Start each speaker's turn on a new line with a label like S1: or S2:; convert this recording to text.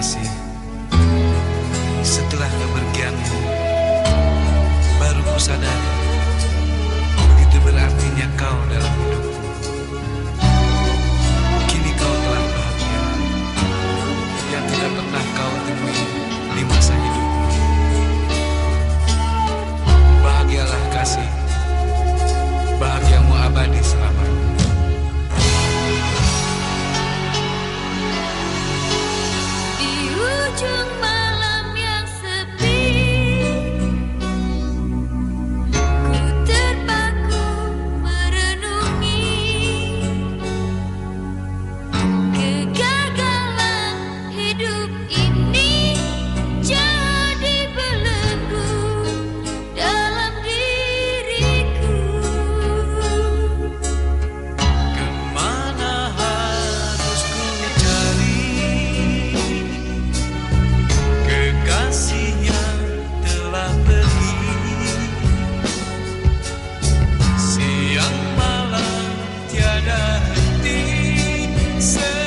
S1: gracias. said